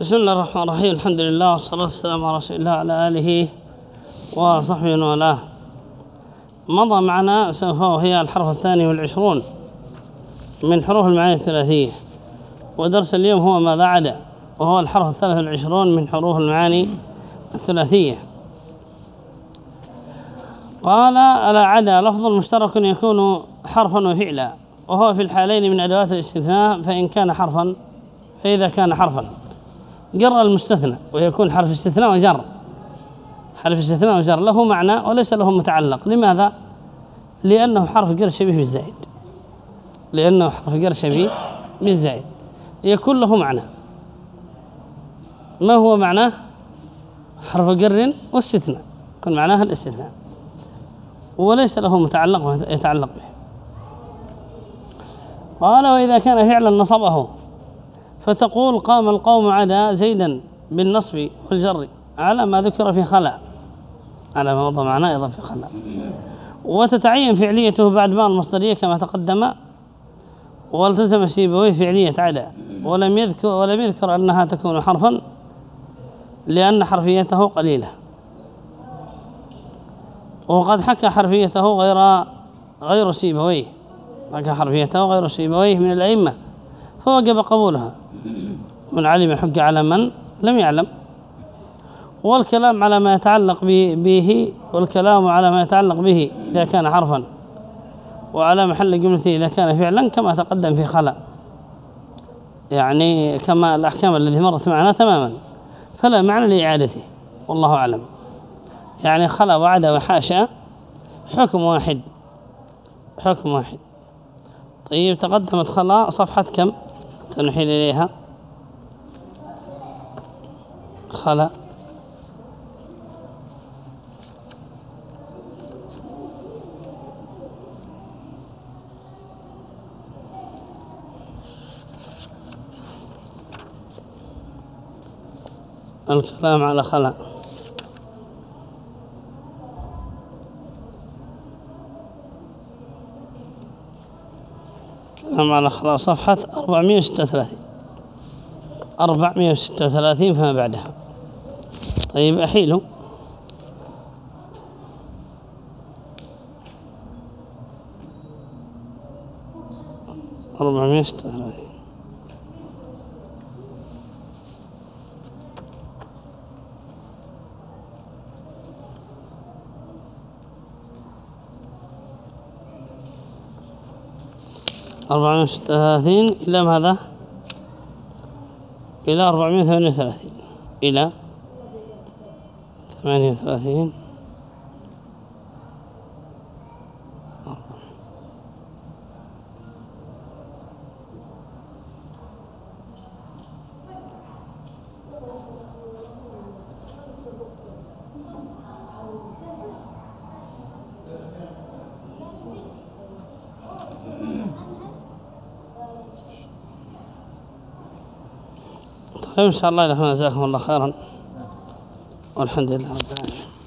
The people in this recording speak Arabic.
بسم الله الرحمن الرحيم الحمد لله والصلاة والسلام على رسول الله وعلى آله وصحبه وله مضى معنا سوف وهي الحرف الثاني والعشرون من حروف المعاني الثلاثية ودرس اليوم هو ماذا عدا وهو الحرف الثالث والعشرون من حروف المعاني الثلاثية قال ألا عدا لفظ مشترك يكون حرفا وفعلا وهو في الحالين من أدوات الاستثناء فإن كان حرفا فإذا كان حرفا جر المستثنى ويكون حرف استثناء وجر. حرف استثناء وجر له معنى وليس له متعلق. لماذا؟ لأنه حرف جر شبيه بالزائد. لأنه حرف جر شبيه بالزائد. يكون له معنى. ما هو معناه؟ حرف جر واستثناء. يكون معناه الاستثناء. وليس له متعلق يتعلق به. قال وإذا كان فعلا نصبه فتقول قام القوم عدا زيدا بالنصب والجر على ما ذكر في خلا على ما وضع معناه أيضا في خلا وتتعين فعليته بعد ما المصدرية كما تقدم والتزم سيبويه فعلية عدا ولم يذكر ولم يذكر أنها تكون حرفا لأن حرفيته قليلة. وقد حكى حرفيته غير غير سيبويه حكى حرفيته غير سيبويه من الأئمة. فوجب قبولها. من علم حج على من لم يعلم. والكلام على ما يتعلق به والكلام على ما يتعلق به إذا كان حرفا. وعلى محل جملته إذا كان فعلا كما تقدم في خلا يعني كما الأحكام الذي مرت معنا تماما. فلا معنى لإعادته. والله أعلم. يعني خلا وعد وحاشا حكم واحد. حكم واحد. طيب تقدمت خلا صفحة كم؟ تنحيل إليها. خلا. الكلام على خلا. الكلام على خلا صفحة 436 436 فما بعدها. طيب أحيله أربعمائة ستة وثلاثين. أربعمائة ستة وثلاثين إلى ماذا؟ إلى أربعمائة ثمانية وثلاثين إلى ثمانية وثلاثين طيب إن شاء الله لكم جزاكم الله خيرا. والحمد لله رب العالمين.